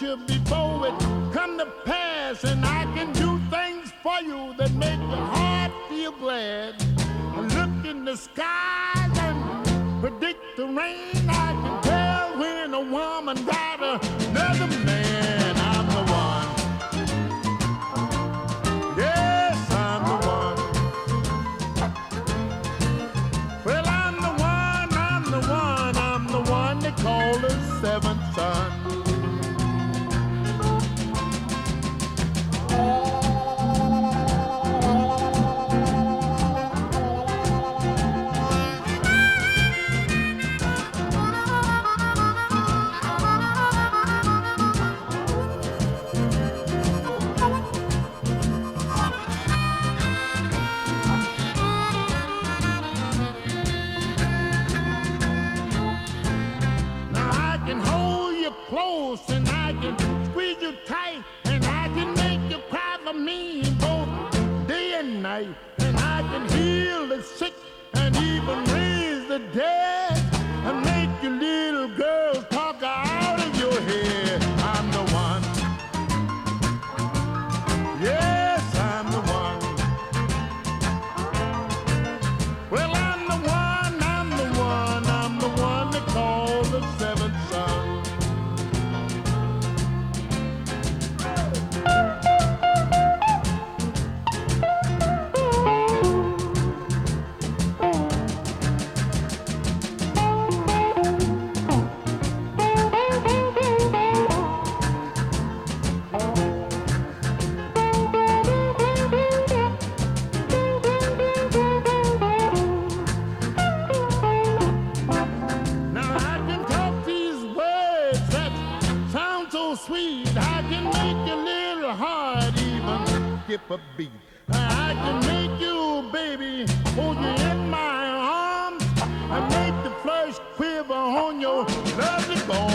future before it come to pass, and I can do things for you that make your heart feel glad. I look in the skies and predict the rain. I can tell when a woman got another man. Close and I can squeeze you tight and I can make you cry for me both day and night. And I can heal the sick and even raise the dead and make your little skip a beat. I can make you, baby, hold you in my arms. I make the flesh quiver on your lovely bones.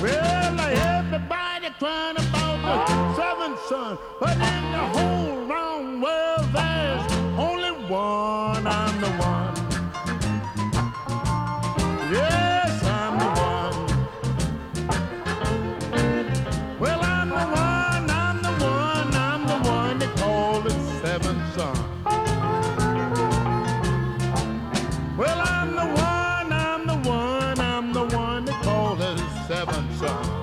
Well, everybody crying about the seventh son, but in the whole something.